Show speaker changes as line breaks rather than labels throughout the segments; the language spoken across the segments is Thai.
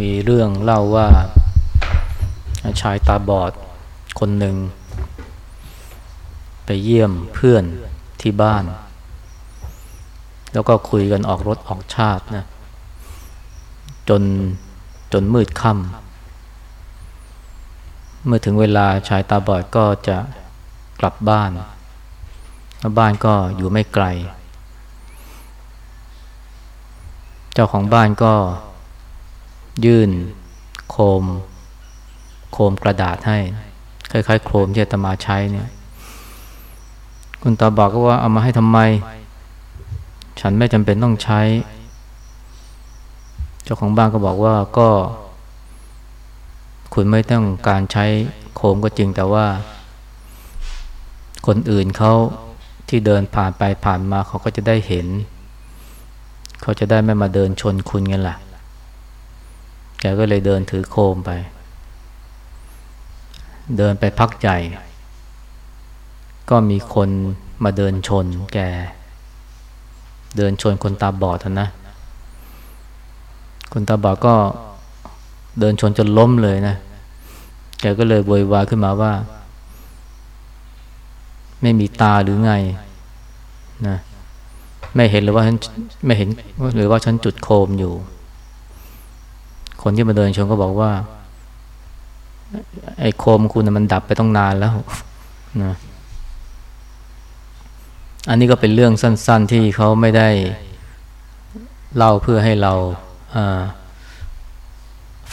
มีเรื่องเล่าว่าชายตาบอดคนหนึ่ง ไปเยี่ยมเพื่อนที่บ้าน แล้วก็คุยกันออกรถออกชาตินะจนจนมืดค่ำเมื่อถึงเวลาชายตาบอดก็จะกลับบ้านและบ้านก็อยู่ไม่ไกล เจ้าของบ้านก็ ยื่น โคม โคมกระดาษให้ คล้ายๆ โคมที่อาตมาใช้เนี่ย คุณตาบอกก็ว่าเอามาให้ทำไม ฉันไม่จำเป็นต้องใช้ เจ้าของบ้านก็บอกว่าก็ คุณไม่ต้องการใช้โคมก็จริงแต่ว่า คนอื่นเขาที่เดินผ่านไปผ่านมาเขาก็จะได้เห็น เขาจะได้ไม่มาเดินชนคุณกันล่ะ แกก็เลยเดินถือโคมไป เดินไปพักใหญ่ ก็มีคนมาเดินชนแก เดินชนคนตาบอดนะ คนตาบอดก็เดินชนจนล้มเลยนะ แกก็เลยโวยวายขึ้นมาว่า ไม่มีตาหรือไงนะ ไม่เห็นหรือว่าฉันไม่เห็นหรือว่าฉันจุดโคมอยู่ คนที่มาเดินชนก็บอกว่า ไอ้โคมคุณมันดับไปต้องนานแล้วนะอันนี้ก็เป็นเรื่องสั้น ๆ ที่เขาไม่ได้เล่าเพื่อให้เรา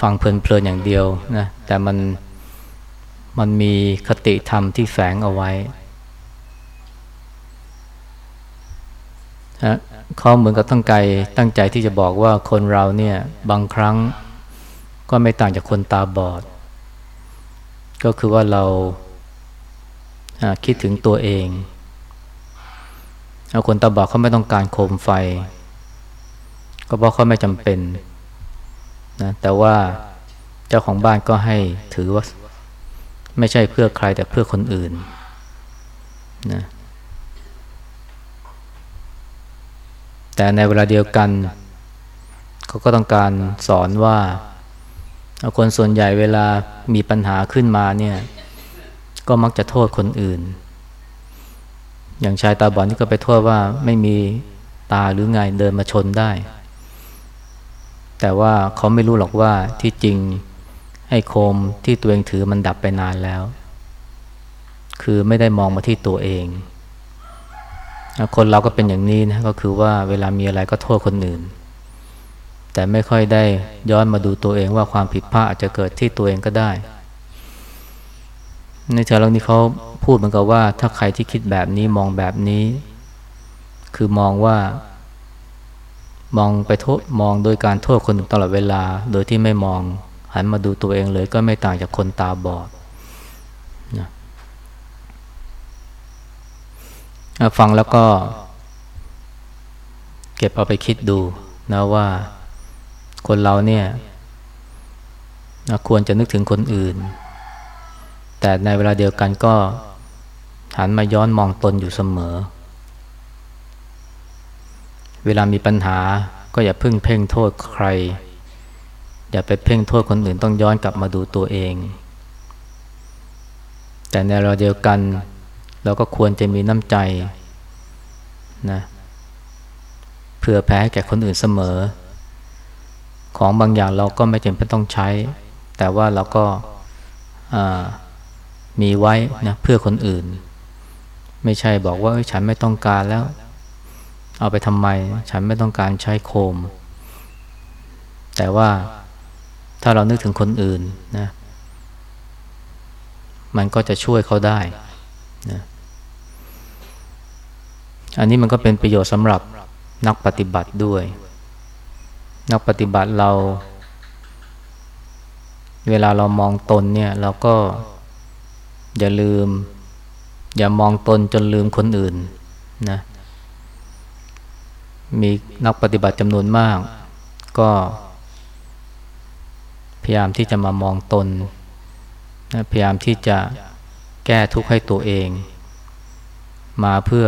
ฟังเพลินๆอย่างเดียวนะแต่มันมันมีคติธรรมที่แฝงเอาไว้เขาเหมือนกับตั้งใจตั้งใจที่จะบอกว่าคนเราเนี่ยบางครั้ง ก็ไม่ต่างจากคนตาบอด ก็คือว่าเราคิดถึงตัวเองเอาคนตาบอดเขาไม่ต้องการโคมไฟ ก็เพราะเขาไม่จำเป็นนะแต่ว่าเจ้าของบ้านก็ให้ถือว่า ไม่ใช่เพื่อใครแต่เพื่อคนอื่นนะแต่ในเวลาเดียวกัน เขาก็ต้องการสอนว่า คนส่วนใหญ่เวลามีปัญหาขึ้นมาเนี่ย ก็มักจะโทษคนอื่น อย่างชายตาบอดนี่ก็ไปโทษว่าไม่มีตาหรือไงเดินมาชนได้ แต่ว่าเขาไม่รู้หรอกว่าที่จริงไอ้โคมที่ตัวเองถือมันดับไปนานแล้ว คือไม่ได้มองมาที่ตัวเอง คนเราก็เป็นอย่างนี้นะก็คือว่าเวลามีอะไรก็โทษคนอื่น แต่ไม่ค่อยได้ย้อนมาดูตัวเองว่าความผิดพลาดอาจจะเกิดที่ตัวเองก็ได้ ในเชิงนี้เขาพูดเหมือนกับว่า ถ้าใครที่คิดแบบนี้มองแบบนี้ คือมองว่า มองไปโทษมองโดยการโทษคนตลอดเวลา โดยที่ไม่มองหันมาดูตัวเองเลยก็ไม่ต่างจากคนตาบอดนะฟังแล้วก็ เก็บเอาไปคิดดูนะว่า คนเราเนี่ยควรจะนึกถึงคนอื่น แต่ในเวลาเดียวกันก็หันมาย้อนมองตนอยู่เสมอ เวลามีปัญหาก็อย่าพึ่งเพ่งโทษใคร อย่าไปเพ่งโทษคนอื่นต้องย้อนกลับมาดูตัวเอง แต่ในเวลาเดียวกัน เราก็ควรจะมีน้ำใจนะเผื่อแพ้แก่คนอื่นเสมอ ของบางอย่างเราก็ไม่จำเป็นต้องใช้ แต่ว่าเราก็มีไว้นะเพื่อคนอื่น ไม่ใช่บอกว่าฉันไม่ต้องการแล้ว เอาไปทำไม ฉันไม่ต้องการใช้โคม แต่ว่าถ้าเรานึกถึงคนอื่นนะมันก็จะช่วยเขาได้นะอันนี้มันก็เป็นประโยชน์สำหรับนักปฏิบัติด้วย นักปฏิบัติเรา เวลาเรามองตนเนี่ย เราก็ อย่าลืม อย่ามองตนจนลืมคนอื่นนะมีนักปฏิบัติจำนวนมาก ก็ พยายามที่จะมามองตนนะพยายามที่จะแก้ทุกข์ให้ตัวเอง มาเพื่อ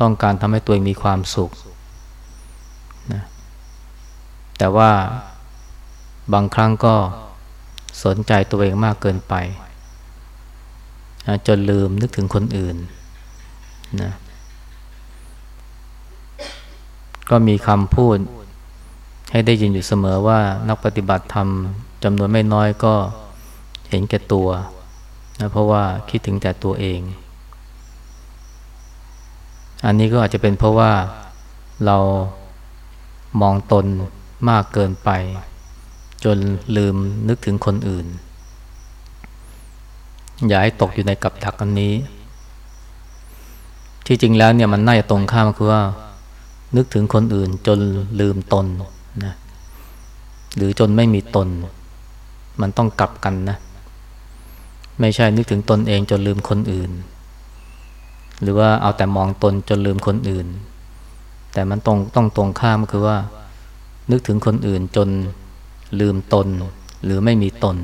ต้องการทำให้ตัวเองมีความสุข แต่ว่าบางครั้งก็สนใจตัวเองมากเกินไป จนลืมนึกถึงคนอื่นนะก็มีคำพูดให้ได้ยินอยู่เสมอว่านักปฏิบัติธรรมจำนวนไม่น้อยก็เห็นแก่ตัวนะเพราะว่าคิดถึงแต่ตัวเอง อันนี้ก็อาจจะเป็นเพราะว่าเรามองตน มากเกินไป จนลืมนึกถึงคนอื่น อย่าให้ตกอยู่ในกับดักอันนี้ ที่จริงแล้วเนี่ยมันน่าจะตรงข้ามคือว่า นึกถึงคนอื่นจนลืมตนนะหรือจนไม่มีตน มันต้องกลับกันนะ ไม่ใช่นึกถึงตนเองจนลืมคนอื่น หรือว่าเอาแต่มองตนจนลืมคนอื่น แต่มันตรงต้องตรงข้ามคือว่า นึกถึงคนอื่นจนลืมตน หรือไม่มีตน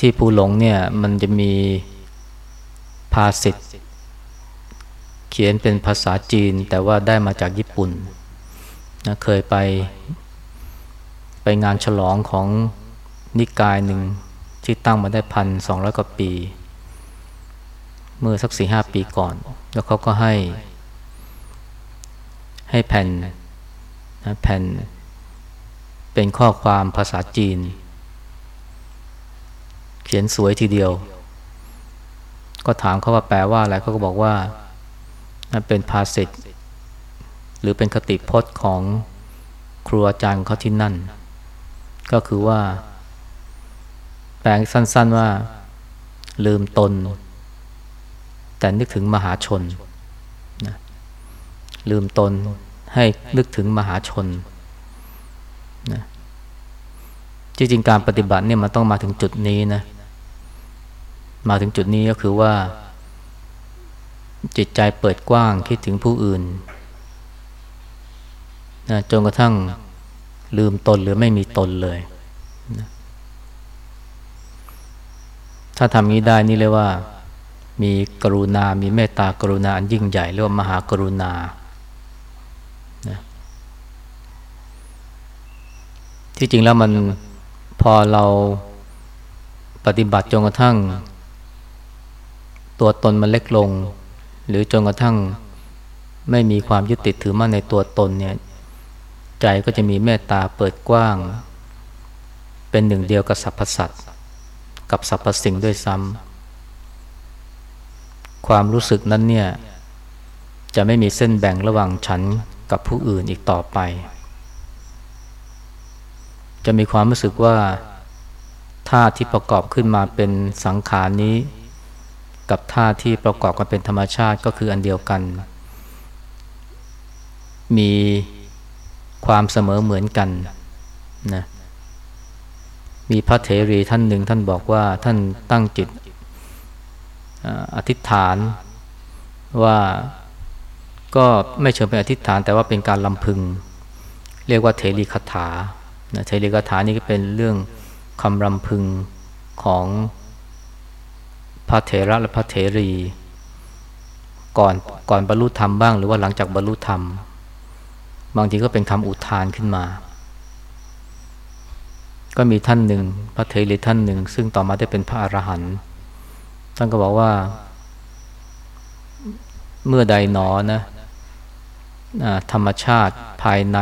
ที่ภูหลงเนี่ยมันจะมีภาษิตเขียนเป็นภาษาจีนแต่ว่าได้มาจากญี่ปุ่นนะเคยไปไปงานฉลองของนิกายหนึ่งที่ตั้งมาได้พันสองร้อยกว่าปี เมื่อสักสี่ห้าปีก่อน แล้วเขาก็ให้ ให้แผ่นนะแผ่น เป็นข้อความภาษาจีน เขียนสวยทีเดียว ก็ถามเขาว่าแปลว่าอะไรเขาก็บอกว่าเป็นภาษิตหรือเป็นคติพจน์ของครูอาจารย์เขาที่นั่น ก็คือว่า แปลงสั้นๆว่า ลืมตน แต่นึกถึงมหาชนน ลืมตนให้นึกถึงมหาชนนะจริงๆการปฏิบัติเนี่ยมันต้องมาถึงจุดนี้นะ มาถึงจุดนี้ก็คือว่า จิตใจเปิดกว้างคิดถึงผู้อื่นนะจนกระทั่งลืมตนหรือไม่มีตนเลยนะถ้าทำนี้ได้นี่เรียกว่า มีกรุณา มีเมตตากรุณาอันยิ่งใหญ่เรียกว่ามหากรุณานะ ที่จริงแล้วมันพอเราปฏิบัติจนกระทั่ง ตัวตนมันเล็กลง หรือจนกระทั่งไม่มีความยึดติดถือมั่นในตัวตนเนี่ยใจก็จะมีเมตตาเปิดกว้าง เป็นหนึ่งเดียวกับสรรพสัตว์กับสรรพสิ่งด้วยซ้ำความรู้สึกนั้นเนี่ยจะไม่มีเส้นแบ่งระหว่างฉันกับผู้อื่นอีกต่อไป จะมีความรู้สึกว่าท่าที่ประกอบขึ้นมาเป็นสังขารนี้ กับท่าที่ประกอบกันเป็นธรรมชาติก็คืออันเดียวกัน มีความเสมอเหมือนกันนะมีพระเถรีท่านหนึ่งท่านบอกว่าท่านตั้งจิตอธิษฐานว่าก็ไม่เชิงเป็นอธิษฐานแต่ว่าเป็นการลำพึง เรียกว่าเทรีคาถา นะเทรีคาถานี่ก็เป็นเรื่องคำรำพึงของพระเถระและพระเถรี ก่อนก่อนบรรลุธรรมบ้าง หรือว่าหลังจากบรรลุธรรม บางทีก็เป็นคำอุทานขึ้นมา ก็มีท่านหนึ่ง พระเทรีท่านหนึ่ง ซึ่งต่อมาได้เป็นพระอรหันต์ท่านก็บอกว่า เมื่อใดหนอนะธรรมชาติภายใน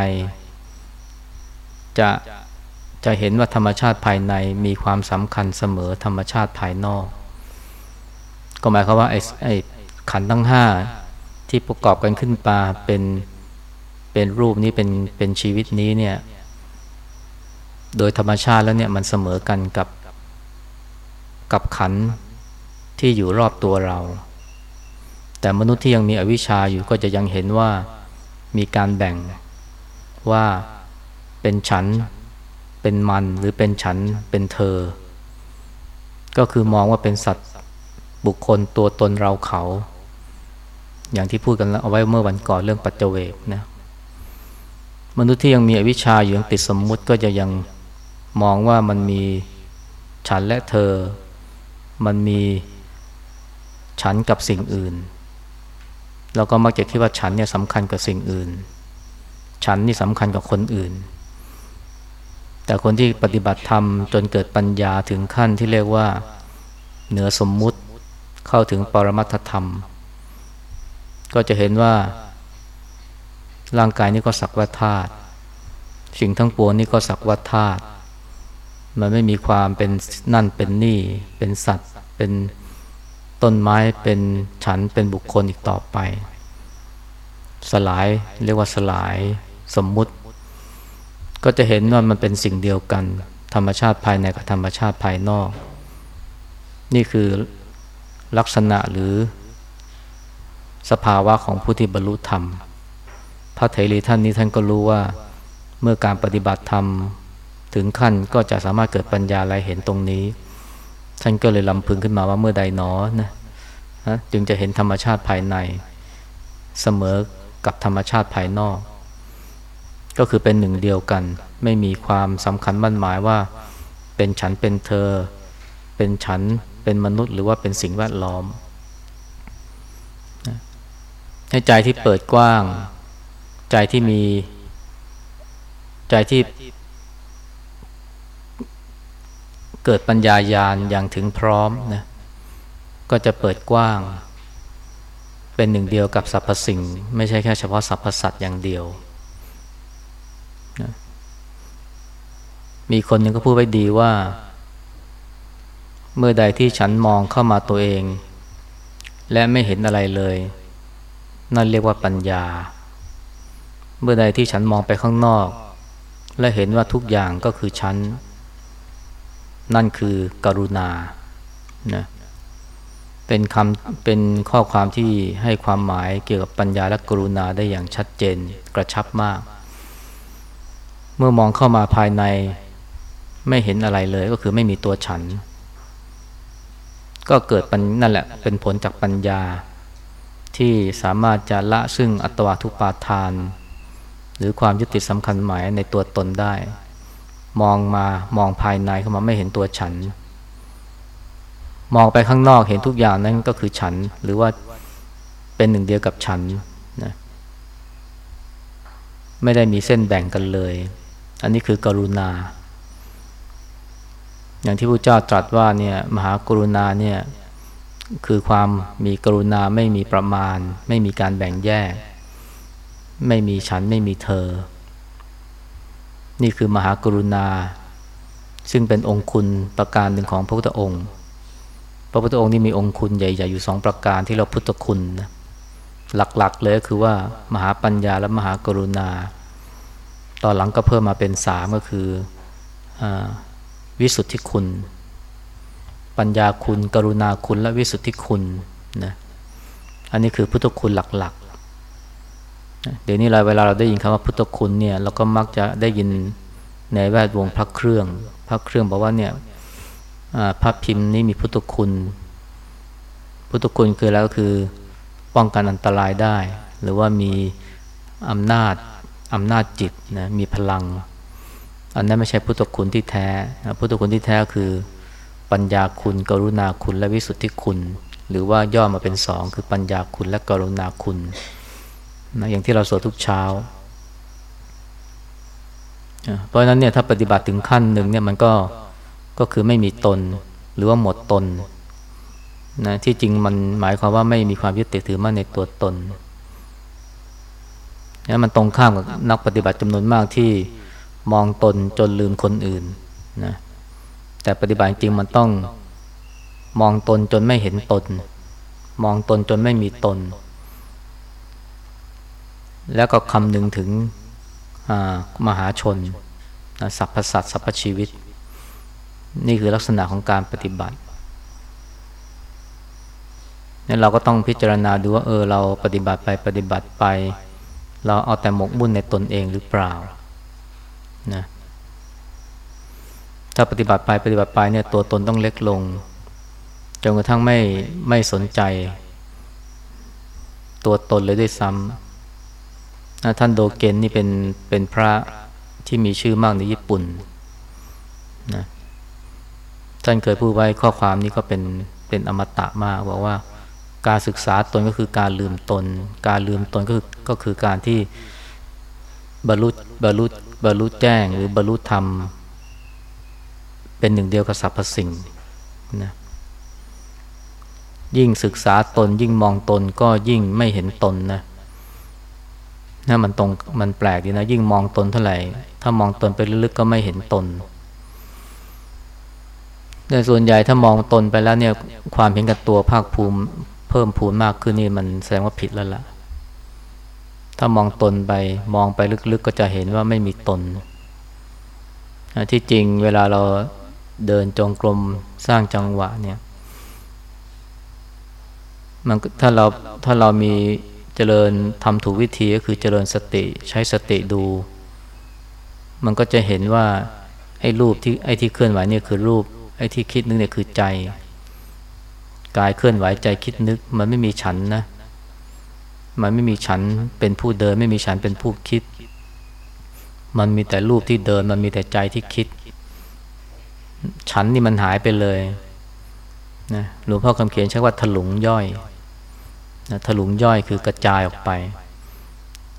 จะจะเห็นว่าธรรมชาติภายในมีความสำคัญเสมอธรรมชาติภายนอก ก็หมายความว่าไอ้ไอ้ขันทั้งห้าที่ประกอบกันขึ้นมาเป็นเป็นรูปนี้เป็นเป็นชีวิตนี้เนี่ยโดยธรรมชาติแล้วเนี่ยมันเสมอกันกับกับขันที่อยู่รอบตัวเรา แต่มนุษย์ที่ยังมีอวิชชาอยู่ก็จะยังเห็นว่ามีการแบ่งว่า เป็นฉัน เป็นมันหรือเป็นฉันเป็นเธอ ก็คือมองว่าเป็นสัตว์บุคคลตัวตนเราเขา อย่างที่พูดกันเอาไว้เมื่อวันก่อนเรื่องปัจเจเวกนะมนุษย์ที่ยังมีอวิชชาอยู่ยังติดสมมุติก็จะยังมองว่ามันมีฉันและเธอ มันมีฉันกับสิ่งอื่นเราก็มักจะคิดว่าฉันเนี่ยสำคัญกับสิ่งอื่น ฉันนี่สำคัญกับคนอื่น แต่คนที่ปฏิบัติธรรมจนเกิดปัญญาถึงขั้นที่เรียกว่าเหนือสมมุติเข้าถึงปรมัตธรรม ก็จะเห็นว่า ร่างกายนี้ก็สักว่าธาตุสิ่งทั้งปวงนี้ก็สักว่าธาตุมันไม่มีความเป็นนั่นเป็นนี่ เป็นสัตว์ เป็นต้นไม้เป็นฉันเป็นบุคคลอีกต่อไป สลายเรียกว่าสลายสมมุติ ก็จะเห็นว่ามันเป็นสิ่งเดียวกัน ธรรมชาติภายในกับธรรมชาติภายนอก นี่คือลักษณะหรือ สภาวะของผู้ที่บรรลุธรรม พระเถรีท่านนี้ท่านก็รู้ว่าเมื่อการปฏิบัติธรรมถึงขั้นก็จะสามารถเกิดปัญญาอะไรเห็นตรงนี้ ท่านก็เลยลำพึงขึ้นมาว่าเมื่อใดหนอนะจึงจะเห็นธรรมชาติภายใน เสมอกับธรรมชาติภายนอก ก็คือเป็นหนึ่งเดียวกัน ไม่มีความสำคัญมั่นหมายว่า เป็นฉันเป็นเธอ เป็นฉันเป็นมนุษย์ หรือว่าเป็นสิ่งแวดล้อมให้ใจที่เปิดกว้าง ใจที่มีใจที่เกิดปัญญายาณอย่างถึงพร้อมนะก็จะเปิดกว้าง เป็นหนึ่งเดียวกับสรรพสิ่ง ไม่ใช่แค่เฉพาะสรรพสัตว์อย่างเดียวนะ มีคนหนึ่งก็พูดไว้ดีว่า เมื่อใดที่ฉันมองเข้ามาตัวเอง และไม่เห็นอะไรเลย นั่นเรียกว่าปัญญา เมื่อใดที่ฉันมองไปข้างนอก และเห็นว่าทุกอย่างก็คือฉัน นั่นคือกรุณานะเป็นคำเป็นข้อความที่ให้ความหมายเกี่ยวกับปัญญาและกรุณาได้อย่างชัดเจนกระชับมาก เมื่อมองเข้ามาภายใน ไม่เห็นอะไรเลยก็คือไม่มีตัวฉัน ก็เกิดปัญนั่นแหละ เป็นผลจากปัญญา ที่สามารถจะละซึ่งอัตวาทุปาทาน หรือความยึดติดสำคัญหมายในตัวตนได้ มองมามองภายในเข้ามาไม่เห็นตัวฉัน มองไปข้างนอกเห็นทุกอย่างนั้นก็คือฉัน หรือว่าเป็นหนึ่งเดียวกับฉันนะไม่ได้มีเส้นแบ่งกันเลย อันนี้คือกรุณา อย่างที่พระเจ้าตรัสว่าเนี่ยมหากรุณาเนี่ยคือความมีกรุณาไม่มีประมาณ ไม่มีการแบ่งแยก ไม่มีฉันไม่มีเธอ นี่คือมหากรุณา ซึ่งเป็นองค์คุณประการหนึ่งของพระพุทธองค์ พระพุทธองค์นี่มีองค์คุณใหญ่ ๆ อยู่สองประการที่เราพุทธคุณนะหลักๆเลยก็คือว่ามหาปัญญาและมหากรุณา ตอนหลังก็เพิ่มมาเป็นสามก็คืออ วิสุทธิคุณ ปัญญาคุณ กรุณาคุณ และวิสุทธิคุณนะอันนี้คือพุทธคุณหลักๆ เดี๋ยวนี้เราเวลาเราได้ยินคำว่าพุทธคุณเนี่ยเราก็มักจะได้ยินในแวดวงพระเครื่อง พระเครื่องบอกว่าเนี่ยพระพิมพ์นี้มีพุทธคุณ พุทธคุณคือแล้วก็คือป้องกันอันตรายได้ หรือว่ามีอำนาจอำนาจจิตนะมีพลัง อันนั้นไม่ใช่พุทธคุณที่แท้ พุทธคุณที่แท้คือปัญญาคุณ กรุณาคุณและวิสุทธิคุณ หรือว่าย่อมาเป็นสองคือปัญญาคุณและกรุณาคุณนะอย่างที่เราสวดทุกเช้า เพราะฉะนั้นเนี่ยถ้าปฏิบัติถึงขั้นหนึ่งเนี่ยมันก็ก็คือไม่มีตนหรือว่าหมดตนนะที่จริงมันหมายความว่าไม่มีความยึดติดถือมั่นในตัวตนนี่มันตรงข้ามกับนักปฏิบัติจำนวนมากที่ มองตนจนลืมคนอื่นนะแต่ปฏิบัติจริงมันต้องมองตนจนไม่เห็นตน มองตนจนไม่มีตน แล้วก็คำหนึ่งถึงมหาชนสรรพสัตว์สรรพชีวิต นี่คือลักษณะของการปฏิบัตินี่เราก็ต้องพิจารณาดูว่าเออเราปฏิบัติไปปฏิบัติไป เราเอาแต่หมกมุ่นในตนเองหรือเปล่า นะถ้าปฏิบัติไปปฏิบัติไปเนี่ยตัวตนต้องเล็กลงจนกระทั่งไม่ไม่สนใจ ตัวตนเลยด้วยซ้ำท่านโดเกนนี่เป็นเป็นพระที่มีชื่อมากในญี่ปุ่นนะท่านเคยพูดไว้ข้อความนี้ก็เป็นเป็นอมตะมากบอกว่าการศึกษาตนก็คือการลืมตน การลืมตนก็คือก็คือการที่บรรลุบรรลุ บรรลุแจ้งหรือบรรลุธรรม เป็นหนึ่งเดียวกับสรรพสิ่งนะยิ่งศึกษาตนยิ่งมองตนก็ยิ่งไม่เห็นตนนะนะมันตรงมันแปลกดีนะ ยิ่งมองตนเท่าไหร่ ถ้ามองตนไปลึกๆก็ไม่เห็นตนแต่ส่วนใหญ่ถ้ามองตนไปแล้วเนี่ยความเห็นกับตัวภาคภูมิ เพิ่มพูนมากขึ้นนี่มันแสดงว่าผิดแล้วละ่ะ ถ้ามองตนไปมองไปลึกๆก็จะเห็นว่าไม่มีตน ที่จริงเวลาเราเดินจงกรมสร้างจังหวะเนี่ยมันถ้าเราถ้าเรามีเจริญทำถูกวิธีก็คือเจริญสติใช้สติดู มันก็จะเห็นว่าไอ้รูปที่ไอ้ที่เคลื่อนไหวเนี่ยคือรูป ไอ้ที่คิดนึกเนี่ยคือใจ กายเคลื่อนไหวใจคิดนึก มันไม่มีฉันนะ มันไม่มีฉันเป็นผู้เดิน ไม่มีฉันเป็นผู้คิด มันมีแต่รูปที่เดิน มันมีแต่ใจที่คิด ฉันนี่มันหายไปเลยนะหลวงพ่อคำเขียนใช้ว่าถลุงย่อยนะถลุงย่อยคือกระจายออกไป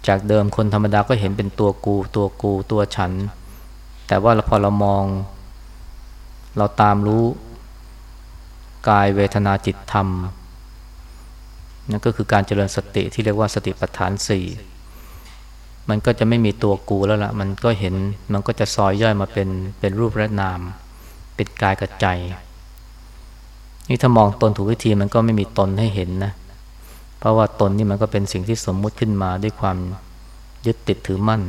จากเดิมคนธรรมดาก็เห็นเป็นตัวกู ตัวกู ตัวฉัน แต่ว่าพอเรามอง เราตามรู้กายเวทนาจิตธรรม นั่นก็คือการเจริญสติที่เรียกว่าสติปัฏฐานสี่มันก็จะไม่มีตัวกูแล้วละ่ะ มันก็เห็นมันก็จะซอยย่อยมาเป็นเป็นรูปและนาม เป็นกายกับใจ นี่ถ้ามองตนถูกวิธีมันก็ไม่มีตนให้เห็นนะ เพราะว่าตนนี่มันก็เป็นสิ่งที่สมมุติขึ้นมาด้วยความยึดติดถือมั่น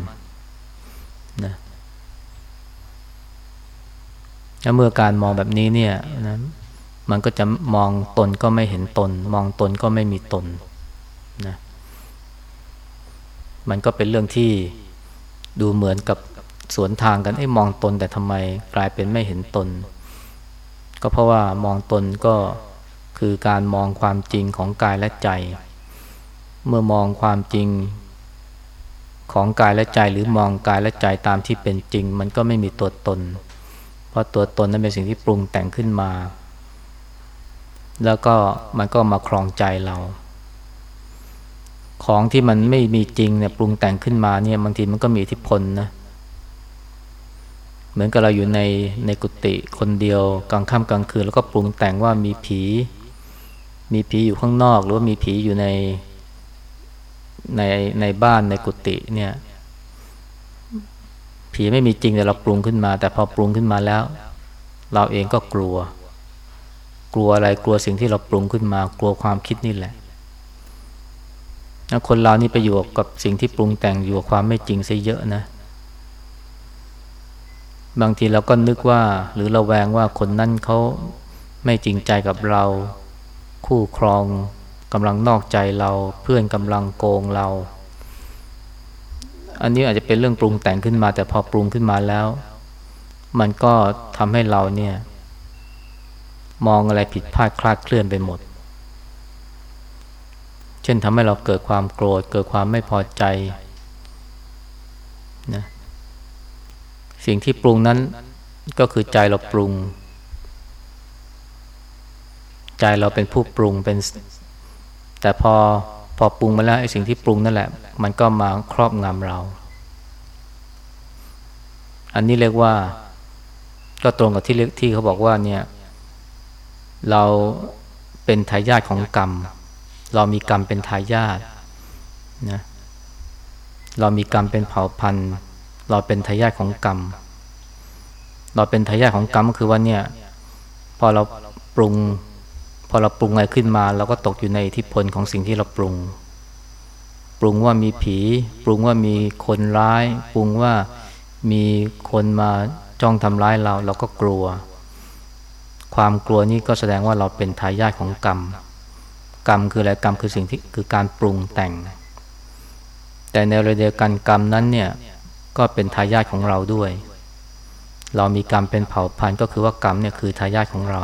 นะแล้วเมื่อการมองแบบนี้เนี่ยนะ มันก็จะมองตนก็ไม่เห็นตน มองตนก็ไม่มีตนนะมันก็เป็นเรื่องที่ดูเหมือนกับสวนทางกันไอ้มองตนแต่ทำไมกลายเป็นไม่เห็นตน ก็เพราะว่ามองตนก็คือการมองความจริงของกายและใจ เมื่อมองความจริงของกายและใจหรือมองกายและใจตามที่เป็นจริง มันก็ไม่มีตัวตน เพราะตัวตนนั้นเป็นสิ่งที่ปรุงแต่งขึ้นมา แล้วก็มันก็มาครองใจเรา ของที่มันไม่มีจริงเนี่ยปรุงแต่งขึ้นมาเนี่ยบางทีมันก็มีอิทธิพลนะเหมือนกับเราอยู่ในในกุฏิคนเดียวกลางค่ำกลางคืน แล้วก็ปรุงแต่งว่ามีผี มีผีอยู่ข้างนอก หรือว่ามีผีอยู่ในในในบ้านในกุฏิเนี่ยผีไม่มีจริงแต่เราปรุงขึ้นมา แต่พอปรุงขึ้นมาแล้ว เราเองก็กลัว กลัวอะไรกลัวสิ่งที่เราปรุงขึ้นมา กลัวความคิดนี่แหละนะคนเรานี่ไปอยู่กับสิ่งที่ปรุงแต่งอยู่กับความไม่จริงซะเยอะนะ บางทีเราก็นึกว่า หรือเราแวงว่าคนนั้นเขาไม่จริงใจกับเรา คู่ครองกำลังนอกใจเรา เพื่อนกำลังโกงเรา อันนี้อาจจะเป็นเรื่องปรุงแต่งขึ้นมา แต่พอปรุงขึ้นมาแล้ว มันก็ทำให้เราเนี่ย มองอะไรผิดพลาดคลาดเคลื่อนไปหมด เช่นทำให้เราเกิดความโกรธ เกิดความไม่พอใจนะสิ่งที่ปรุงนั้นก็คือใจเราปรุง ใจเราเป็นผู้ปรุงเป็น แต่พอพอปรุงมาแล้วไอ้สิ่งที่ปรุงนั่นแหละ มันก็มาครอบงำเรา อันนี้เรียกว่าก็ตรงกับที่เรียกที่เขาบอกว่าเนี่ย เราเป็นทายาทของกรรม เรามีกรรมเป็นทายาทนะเรามีกรรมเป็นเผ่าพันธุ์ เราเป็นทายาทของกรรม เราเป็นทายาทของกรรมก็คือว่าเนี่ยพอเราปรุง พอเราปรุงอะไรขึ้นมา เราก็ตกอยู่ในอิทธิพลของสิ่งที่เราปรุง ปรุงว่ามีผี ปรุงว่ามีคนร้าย ปรุงว่ามีคนมาจ้องทำร้ายเรา เราก็กลัว ความกลัวนี้ก็แสดงว่าเราเป็นทายาทของกรรม กรรมคืออะไรกรรมคือสิ่งที่คือการปรุงแต่ง แต่ในเวลาเดียวกันกรรมนั้นเนี่ยก็เป็นทายาทของเราด้วย เรามีกรรมเป็นเผ่าพันธุ์ก็คือว่ากรรมเนี่ยคือทายาทของเรา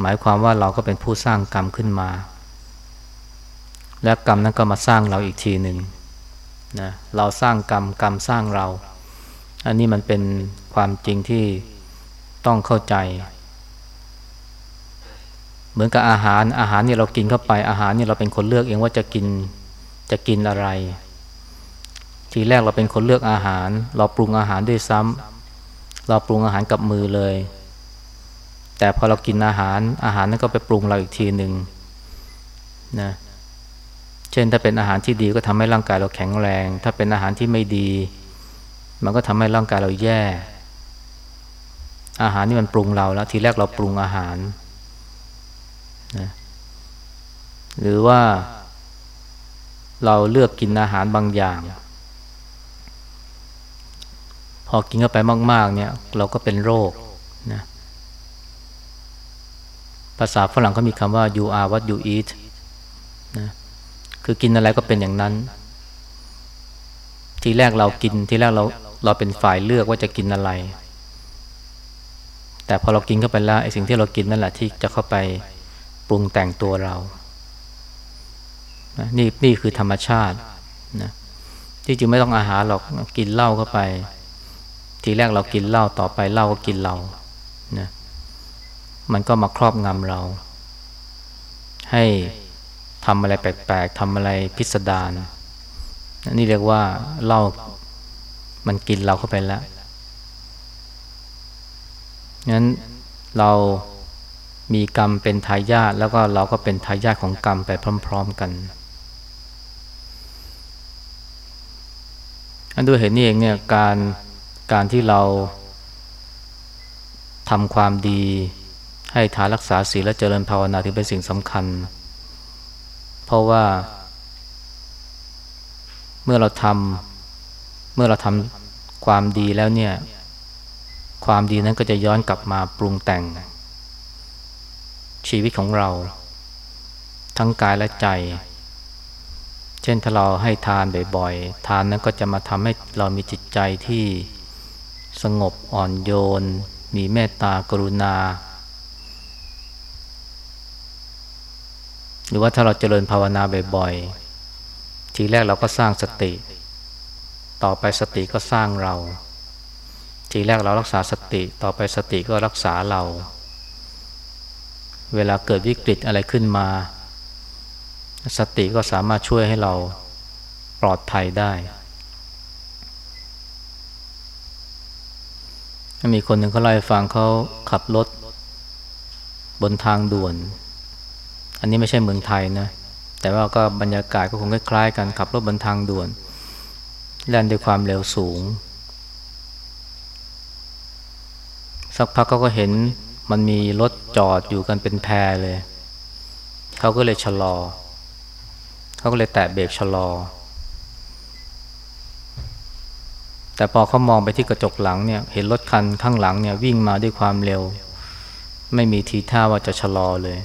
หมายความว่าเราก็เป็นผู้สร้างกรรมขึ้นมา และกรรมนั้นก็มาสร้างเราอีกทีหนึ่งนะเราสร้างกรรมกรรมสร้างเรา อันนี้มันเป็นความจริงที่ต้องเข้าใจ เหมือนกับอาหารอาหารเนี่ยเรากินเข้าไปอาหารเนี่ยเราเป็นคนเลือกเองว่าจะกินจะกินอะไร ทีแรกเราเป็นคนเลือกอาหาร เราปรุงอาหารด้วยซ้ำเราปรุงอาหารกับมือเลย แต่พอเรากินอาหารอาหารนั้นก็ไปปรุงเราอีกทีหนึ่งนะเช่นถ้าเป็นอาหารที่ดีก็ทำให้ร่างกายเราแข็งแรง ถ้าเป็นอาหารที่ไม่ดี มันก็ทำให้ร่างกายเราแย่ อาหารนี่มันปรุงเราแล้ว ทีแรกเราปรุงอาหาร นะหรือว่าเราเลือกกินอาหารบางอย่าง พอกินเข้าไปมาก ๆ เนี่ย เราก็เป็นโรคนะภาษาฝรั่งเขามีคำว่า you are what you eat นะคือกินอะไรก็เป็นอย่างนั้น ทีแรกเรากินทีแรกเราเราเป็นฝ่ายเลือกว่าจะกินอะไร แต่พอเรากินเข้าไปแล้วไอ้สิ่งที่เรากินนั่นแหละที่จะเข้าไป ปรุงแต่งตัวเรานะนี่นี่คือธรรมชาตินะที่จริงไม่ต้องอาหารหรอกกินเหล้าเข้าไป ทีแรกเรากินเหล้าต่อไปเหล้าก็กินเรานะมันก็มาครอบงำเรา ให้ทำอะไรแปลกๆทำอะไรพิสดารนี่เรียกว่าเหล้ามันกินเราเข้าไปแล้วงั้นเรา มีกรรมเป็นทายาทแล้วก็เราก็เป็นทายาทของกรรมไปพร้อม ๆ กันอันด้วยเหตุนี้เองเนี่ยการการที่เราทำความดีให้ทานรักษาศีลและเจริญภาวนาถือเป็นสิ่งสำคัญ เพราะว่า เมื่อเราทำเมื่อเราทำความดีแล้วเนี่ย ความดีนั้นก็จะย้อนกลับมาปรุงแต่ง ชีวิตของเรา ทั้งกายและใจ เช่นถ้าเราให้ทานบ่อยๆ ทานนั้นก็จะมาทำให้เรามีจิตใจที่สงบอ่อนโยน มีเมตตากรุณา หรือว่าถ้าเราเจริญภาวนาบ่อยๆ ทีแรกเราก็สร้างสติ ต่อไปสติก็สร้างเรา ทีแรกเรารักษาสติ ต่อไปสติก็รักษาเรา เวลาเกิดวิกฤตอะไรขึ้นมา สติก็สามารถช่วยให้เราปลอดภัยได้ มีคนหนึ่งเขาเล่าให้ฟังเขาขับรถ บนทางด่วน อันนี้ไม่ใช่เมืองไทยนะ แต่ว่าก็บรรยากาศก็คงคล้ายๆกันขับรถบนทางด่วน แล่นด้วยความเร็วสูง สักพักเขาก็เห็น มันมีรถจอดอยู่กันเป็นแพรเลย เขาก็เลยชะลอ เขาก็เลยแตะเบรกชะลอ แต่พอเขามองไปที่กระจกหลังเนี่ย เห็นรถคันข้างหลังเนี่ย วิ่งมาด้วยความเร็ว ไม่มีทีท่าว่าจะชะลอเลย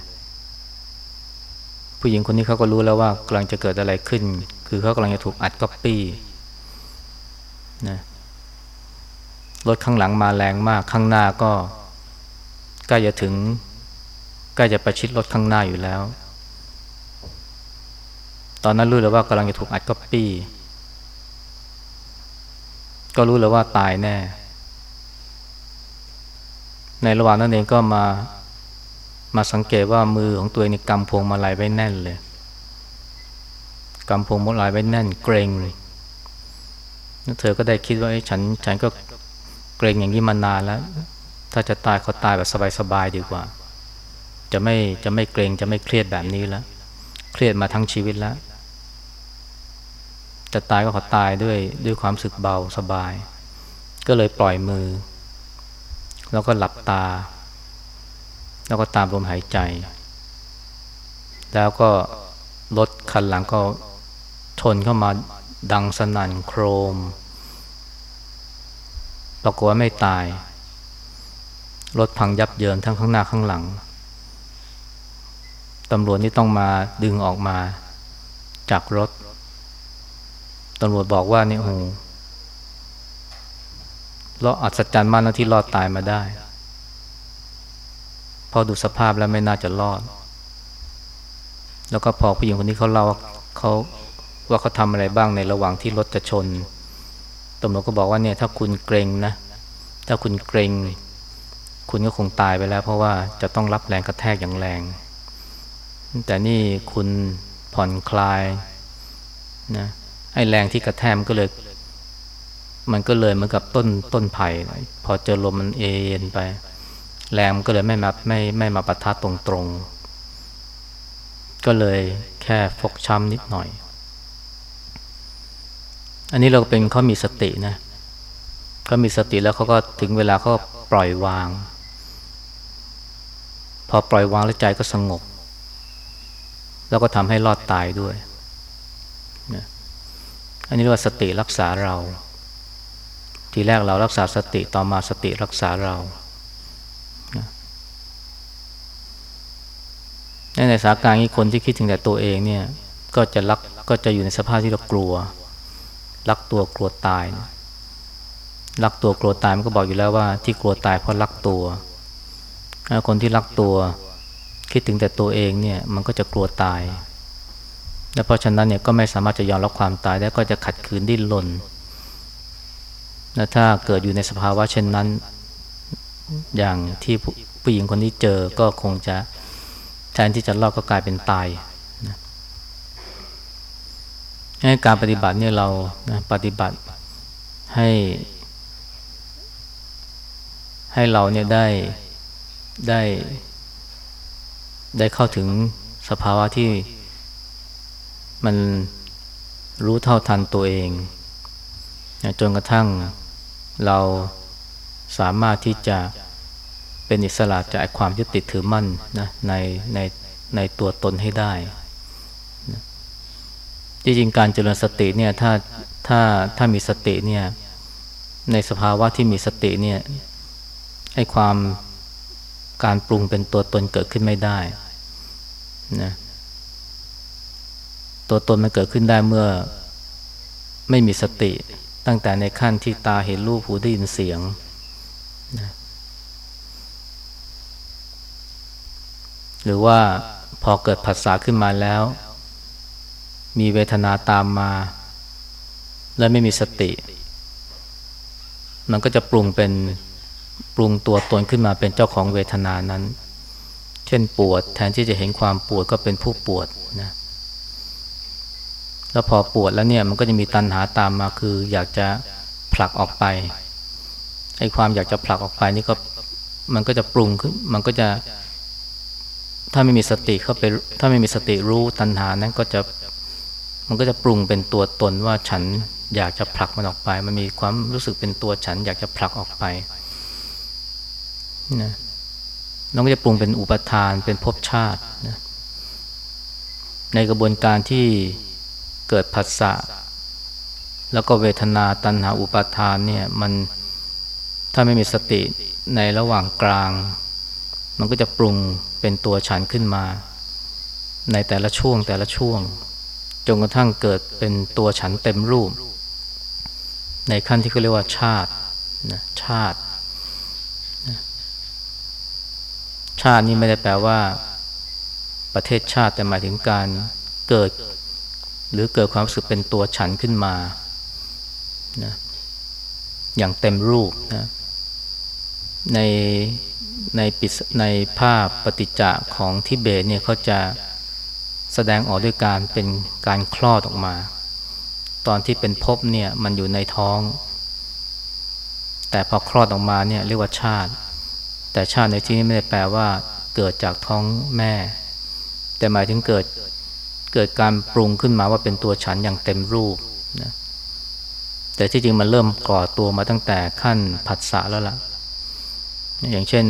ผู้หญิงคนนี้เขาก็รู้แล้วว่ากำลังจะเกิดอะไรขึ้น คือเขากำลังจะถูกอัดก๊อปปี้นะรถข้างหลังมาแรงมากข้างหน้าก็ ใกล้จะถึงใกล้จะประชิดรถข้างหน้าอยู่แล้ว ตอนนั้นรู้แล้วว่ากำลังจะถูกอัดก๊อปปี้ ก็รู้แล้วว่าตายแน่ ในระหว่างนั้นเองก็มามาสังเกตว่ามือของตัวเองนี่กำพวงมาลัยไว้แน่นเลยกำพวงมาลัยไว้แน่น เกรงแล้วเธอก็ได้คิดว่าฉันฉันก็เกรงอย่างนี้มานานแล้ว ถ้าจะตายเขาตายแบบสบายๆดีกว่า จะไม่จะไม่เกรงจะไม่เครียดแบบนี้แล้ว เครียดมาทั้งชีวิตแล้ว จะตายก็ขอตายด้วยด้วยความสึกเบาสบาย ก็เลยปล่อยมือ แล้วก็หลับตา แล้วก็ตามลมหายใจ แล้วก็รถคันหลังก็ชนเข้ามาดังสนั่นโครมปรากฏว่าไม่ตาย รถพังยับเยินทั้งข้างหน้าข้างหลังตำรวจนี่ต้องมาดึงออกมาจากรถตำรวจบอกว่านี่โอ้เราอัศจรรย์มากนะที่รอดตายมาได้ พอดูสภาพแล้วไม่น่าจะรอด แล้วก็พอผู้หญิงคนนี้เขาเล่าว่าเขาว่าเขาทำอะไรบ้างในระหว่างที่รถจะชนตำรวจก็บอกว่าเนี่ย ถ้าคุณเกรงนะ ถ้าคุณเกรง คุณก็คงตายไปแล้ว เพราะว่าจะต้องรับแรงกระแทกอย่างแรง แต่นี่คุณผ่อนคลายนะไอ้แรงที่กระแทกมันก็เลย มันก็เลยเหมือนกับต้นต้นไผ่พอเจอลมมันเอ็นไป แรงก็เลยไม่มาไม่ไม่มาปะทะตรงๆก็เลยแค่ฟกช้ำนิดหน่อย อันนี้เราเป็นเขามีสตินะเขามีสติแล้วเขาก็ถึงเวลาเขาปล่อยวาง พอปล่อยวางแล้วใจก็สงบ แล้วก็ทำให้รอดตายด้วยนะอันนี้เรียกว่าสติรักษาเรา ทีแรกเรารักษาสติต่อมาสติรักษาเราในสถานการณ์นี้คนที่คิดถึงแต่ตัวเองเนี่ยก็จะรักก็จะอยู่ในสภาพที่เรากลัว รักตัวกลัวตาย รักตัวกลัวตายมันก็บอกอยู่แล้วว่าที่กลัวตายเพราะรักตัว คนที่รักตัว คิดถึงแต่ตัวเองเนี่ยมันก็จะกลัวตาย และเพราะฉะนั้นเนี่ยก็ไม่สามารถจะยอมรับความตายได้ก็จะขัดขืนดิ้นรนและถ้าเกิดอยู่ในสภาวะเช่นนั้น อย่างที่ผู้หญิงคนนี้เจอก็คงจะแทนที่จะรอดก็กลายเป็นตายนะให้การปฏิบัติเนี่ยเรานะปฏิบัติให้ ให้เราเนี่ยได้ ได้ ได้เข้าถึงสภาวะที่มันรู้เท่าทันตัวเองจนกระทั่งเราสามารถที่จะเป็นอิสระจากความยึดติดถือมั่นนะในในในตัวตนให้ได้จริงๆการเจริญสติเนี่ยถ้าถ้าถ้ามีสติเนี่ยในสภาวะที่มีสติเนี่ยให้ความ การปรุงเป็นตัวตนเกิดขึ้นไม่ได้นะตัวตนมันเกิดขึ้นได้เมื่อไม่มีสติ ตั้งแต่ในขั้นที่ตาเห็นรูปหูได้ยินเสียงนะหรือว่าพอเกิดผัสสะขึ้นมาแล้ว มีเวทนาตามมา และไม่มีสติ มันก็จะปรุงเป็น ปรุงตัวตนขึ้นมาเป็นเจ้าของเวทนานั้น เช่นปวดแทนที่จะเห็นความปวดก็เป็นผู้ปวดนะแล้วพอปวดแล้วเนี่ยมันก็จะมีตัณหาตามมาคืออยากจะผลักออกไปไอ้ความอยากจะผลักออกไปนี่ก็มันก็จะปรุงขึ้นมันก็จะ ถ้าไม่มีสติเข้าไป ถ้าไม่มีสติรู้ตัณหานั้นก็จะมันก็จะปรุงเป็นตัวตนว่าฉันอยากจะผลักมันออกไป มันมีความรู้สึกเป็นตัวฉันอยากจะผลักออกไป นะน้องก็จะปรุงเป็นอุปทานเป็นภพชาตินะในกระบวนการที่เกิดผัสสะแล้วก็เวทนาตัณหาอุปาทานเนี่ยมันถ้าไม่มีสติในระหว่างกลาง มันก็จะปรุงเป็นตัวฉันขึ้นมา ในแต่ละช่วงแต่ละช่วงจนกระทั่งเกิดเป็นตัวฉันเต็มรูป ในขั้นที่เขาเรียกว่าชาตินะชาติ ชาตินี้ไม่ได้แปลว่า ประเทศชาติแต่หมายถึงการเกิด หรือเกิดความรู้สึกเป็นตัวฉันขึ้นมานะอย่างเต็มรูปนะในในปิในภาพปฏิจจะของทิเบตเนี่ยเขาจะแสดงออกด้วยการเป็นการคลอดออกมา ตอนที่เป็นภพเนี่ยมันอยู่ในท้อง แต่พอคลอดออกมาเนี่ยเรียกว่าชาติ แต่ชาติในที่นี้ไม่ได้แปลว่า เกิดจากท้องแม่ แต่หมายถึงเกิดเกิดการปรุงขึ้นมาว่าเป็นตัวฉันอย่างเต็มรูปนะแต่ที่จริงมันเริ่มก่อตัวมาตั้งแต่ขั้นผัสสะแล้วล่ะ อย่างเช่น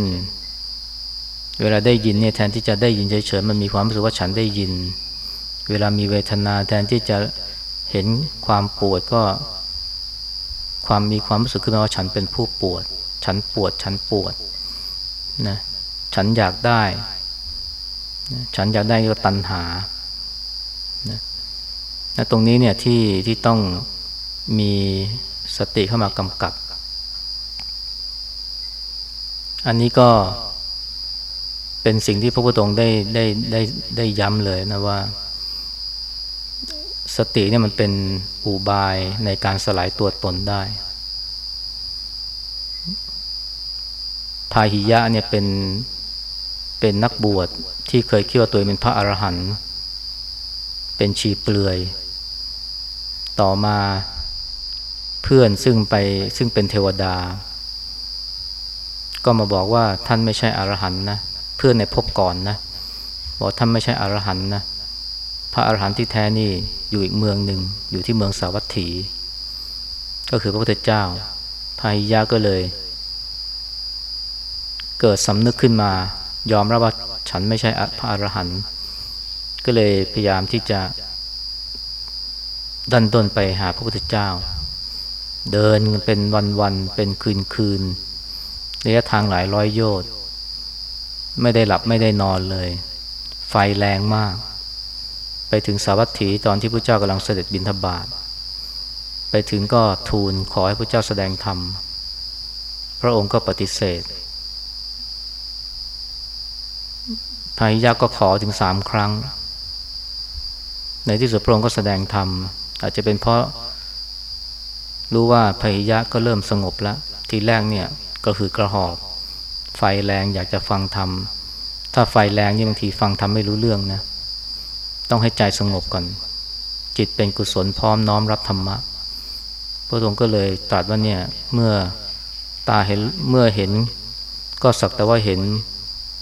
เวลาได้ยินเนี่ยแทนที่จะได้ยินเฉยๆมันมีความรู้สึกว่าฉันได้ยิน เวลามีเวทนาแทนที่จะเห็นความปวดก็ ความมีความรู้สึกขึ้นมาว่าฉันเป็นผู้ปวด ฉันปวดฉันปวด นะฉันอยากได้นะฉันอยากได้ก็ตัณหานะนะตรงนี้เนี่ยที่ที่ต้องมีสติเข้ามากำกับ อันนี้ก็เป็นสิ่งที่พระพุทธองค์ได้ได้ได้ได้ย้ำเลยนะว่า สติเนี่ยมันเป็นอุบายในการสลายตัวตนได้ พาหิยะเนี่ยเป็นเป็นนักบวชที่เคยคิดว่าตัวเองเป็นพระอรหันต์เป็นชีเปลือย ต่อมาเพื่อนซึ่งไปซึ่งเป็นเทวดา ก็มาบอกว่าท่านไม่ใช่อรหันต์นะเพื่อนในพบก่อนนะบอกท่านไม่ใช่อรหันต์นะพระอรหันต์ที่แท้นี่อยู่อีกเมืองหนึ่งอยู่ที่เมืองสาวัตถี ก็คือพระพุทธเจ้าพายยะก็เลย เกิดสำนึกขึ้นมา ยอมรับว่าฉันไม่ใช่พระอรหันต์ก็เลยพยายามที่จะ ดันด้นไปหาพระพุทธเจ้า เดินเป็นวันๆเป็นคืนๆระยะทางหลายร้อยโยชน์ไม่ได้หลับไม่ได้นอนเลย ไฟแรงมาก ไปถึงสาวัตถีตอนที่พระเจ้ากำลังเสด็จบินทบาทไปถึงก็ทูลขอให้พระเจ้าแสดงธรรม พระองค์ก็ปฏิเสธ พาหิยะก็ขอถึงสามครั้ง ในที่สุดพระองค์ก็แสดงธรรม อาจจะเป็นเพราะ รู้ว่าพาหิยะก็เริ่มสงบแล้ว ทีแรกเนี่ยก็คือกระหอบ ไฟแรงอยากจะฟังธรรม ถ้าไฟแรงนี่บางทีฟังธรรมไม่รู้เรื่องนะ ต้องให้ใจสงบก่อน จิตเป็นกุศลพร้อมน้อมรับธรรมะพระองค์ก็เลยตรัสว่าเนี่ยเมื่อตาเห็นเมื่อเห็นก็สักแต่ว่าเห็น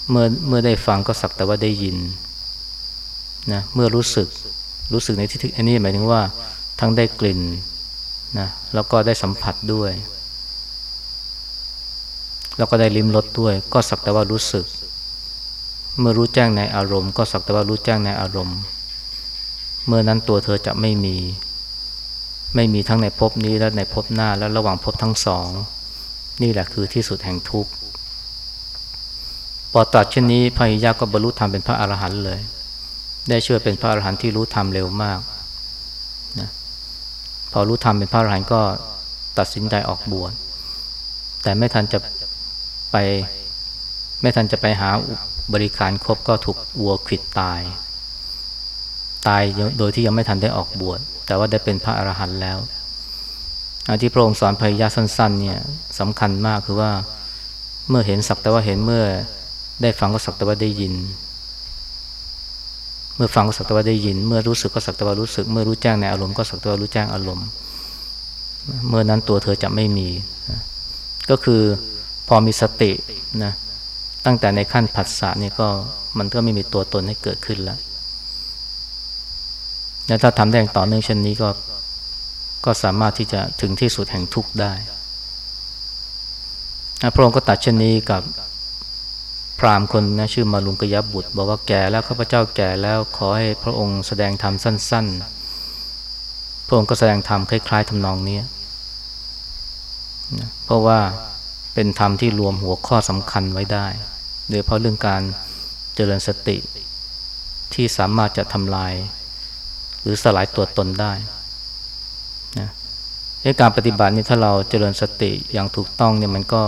เมื่อเมื่อได้ฟังก็สักแต่ว่าได้ยินนะเมื่อรู้สึกรู้สึกในที่อันนี้หมายถึงว่าทั้งได้กลิ่นนะแล้วก็ได้สัมผัสด้วย แล้วก็ได้ลิ้มรสด้วย ก็สักแต่ว่ารู้สึก เมื่อรู้แจ้งในอารมณ์ ก็สักแต่ว่ารู้แจ้งในอารมณ์ เมื่อนั้นตัวเธอจะไม่มี ไม่มีทั้งในภพนี้และในภพหน้าและระหว่างภพทั้งสอง นี่แหละคือที่สุดแห่งทุกข์ ปอตัดเช่นนี้พายยะก็บรรลุธรรมเป็นพระอรหันต์เลย ได้เชื่อเป็นพระอรหันต์ที่รู้ธรรมเร็วมากนะพอรู้ธรรมเป็นพระอรหันต์ก็ตัดสินใจออกบวชแต่ไม่ทันจะไป ไม่ทันจะไปหาบริการครบก็ถูกวัวขิดตาย ตายโดยที่ยังไม่ทันได้ออกบวชแต่ว่าได้เป็นพระอรหันต์แล้วที่พระองค์สอนพยาสั้นๆเนี่ยสำคัญมากคือว่าเมื่อเห็นสักแต่ว่าเห็นเมื่อ ได้ฟังก็สักแต่ว่าได้ยิน เมื่อฟังก็สักแต่ว่าได้ยิน เมื่อรู้สึกก็สักแต่ว่ารู้สึก เมื่อรู้แจ้งในอารมณ์ก็สักแต่ว่ารู้แจ้งอารมณ์ เมื่อนั้นตัวเธอจะไม่มี ก็คือพอมีสตินะตั้งแต่ในขั้นผัสสะนี่ก็มันก็ไม่มีตัวตนให้เกิดขึ้นแล้วและถ้าทำได้อย่างต่อเนื่องเช่นนี้ก็ก็สามารถที่จะถึงที่สุดแห่งทุกข์ได้พระองค์ก็ตัดเช่นนี้กับ พราหมณ์คนนะชื่อมาลุงกยบุตร บอกว่าแก่แล้วข้าพเจ้าแก่แล้วขอให้พระองค์แสดงธรรมสั้น ๆ พระองค์ก็แสดงธรรมคล้าย ๆทำนองนี้นะเพราะว่าเป็นธรรมที่รวมหัวข้อสำคัญไว้ได้ โดยเพราะเรื่องการเจริญสติที่สามารถจะทำลาย หรือสลายตัวตนได้นะในการปฏิบัตินี่ถ้าเราเจริญสติอย่างถูกต้องเนี่ยมันก็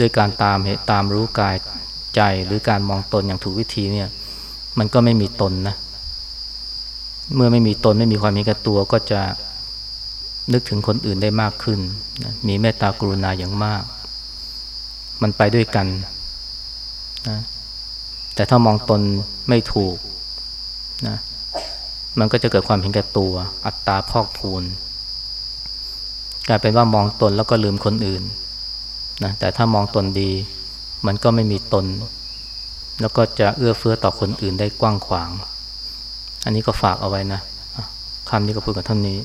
ด้วยการตามเหตุตามรู้กายใจหรือการมองตนอย่างถูกวิธีเนี่ย มันก็ไม่มีตนนะ เมื่อไม่มีตนไม่มีความมีกับตัวก็จะนึกถึงคนอื่นได้มากขึ้นนะมีเมตตากรุณาอย่างมาก มันไปด้วยกันนะแต่ถ้ามองตนไม่ถูกนะมันก็จะเกิดความเห็นแก่ตัว อัตตาพอกพูนกลายเป็นว่ามองตนแล้วก็ลืมคนอื่น นะแต่ถ้ามองตนดี มันก็ไม่มีตน แล้วก็จะเอื้อเฟื้อต่อคนอื่นได้กว้างขวาง อันนี้ก็ฝากเอาไว้นะคำนี้ก็พูดกับท่านนี้